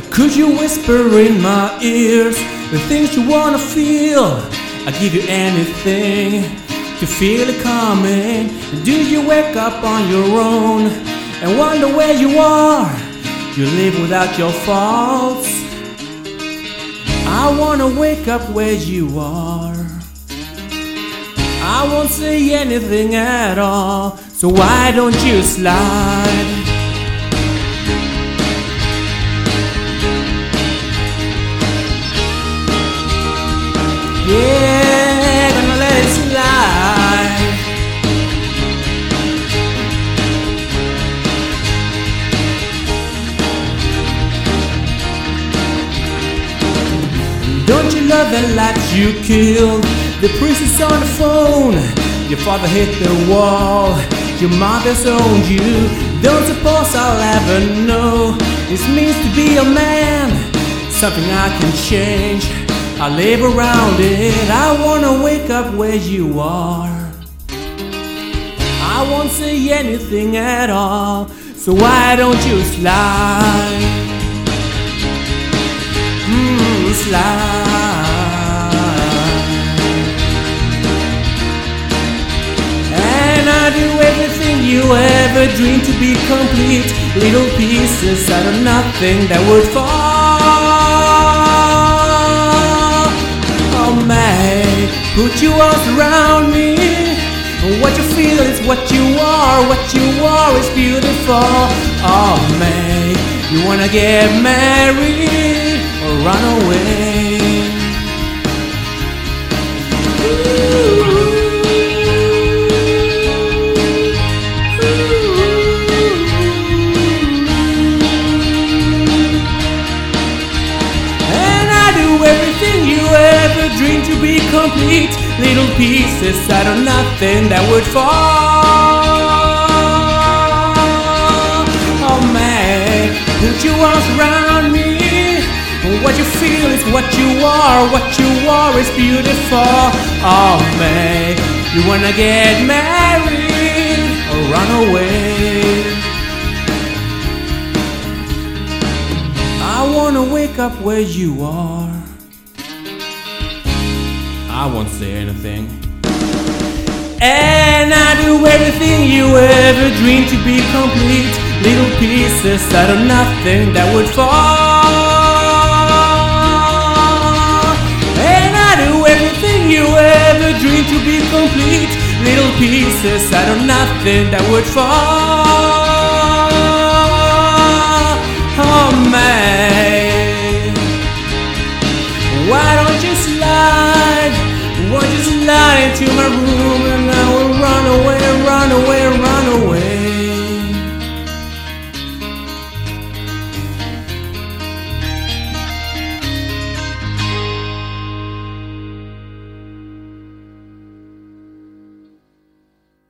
Could you whisper in my ears the things you wanna feel? I'd give you anything to feel it coming. Do you wake up on your own and wonder where you are? You live without your faults. I wanna wake up where you are. I won't say anything at all, so why don't you slide? The lives you killed? The priest is on the phone. Your father hit the wall. Your mother's owned you. Don't suppose I'll ever know this means to be a man. Something I can change. I live around it. I wanna wake up where you are. I won't say anything at all. So why don't you slide? Mm, slide. Ever dreamed to be complete. Little pieces out of nothing that would fall. Oh, may put your arms around me. What you feel is what you are. What you are is beautiful. Oh, may you wanna get married or run away? Dreamed to be complete. Little pieces out of nothing that would fall. Oh man, put your arms around me. What you feel is what you are. What you are is beautiful. Oh man, you wanna get married or run away? I wanna wake up where you are. I won't say anything. And I do everything you ever dreamed to be complete. Little pieces out of nothing that would fall. And I do everything you ever dreamed to be complete. Little pieces out of nothing that would fall. Why